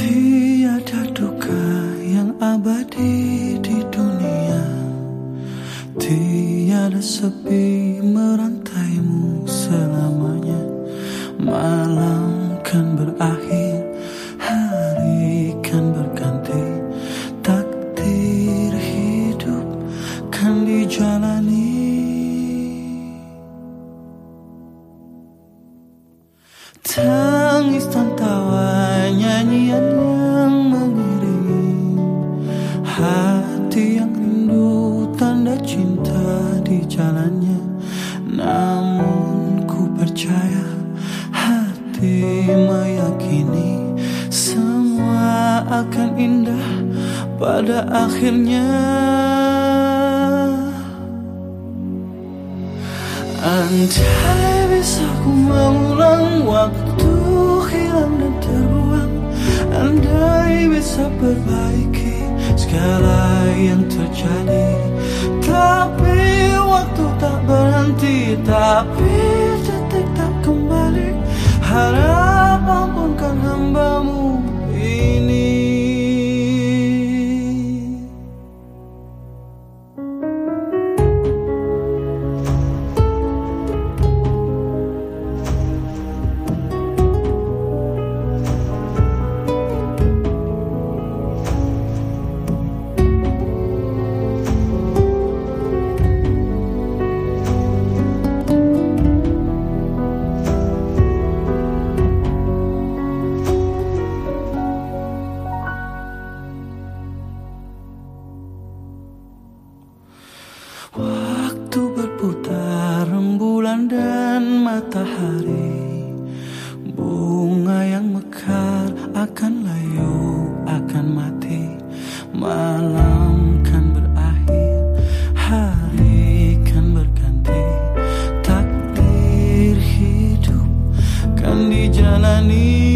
Tiada duka yang abadi di dunia. Tiada sepi merantaimu selamanya. Malam kan berakhir Hari kan berganti. Takdir hidup kan dijalani. Tangis dan jalannya Namun ku percaya hati meyakini Semua akan indah pada akhirnya. Andai bisa ku mengulang waktu hilang dan terbuang Andai bisa perbaiki segala yang terjadi Tapi detik tak kembali Waktu berputar rembulan dan matahari. Bunga yang mekar akan layu akan mati. Malam kan berakhir Hari kan berganti. Takdir hidup kan dijalani.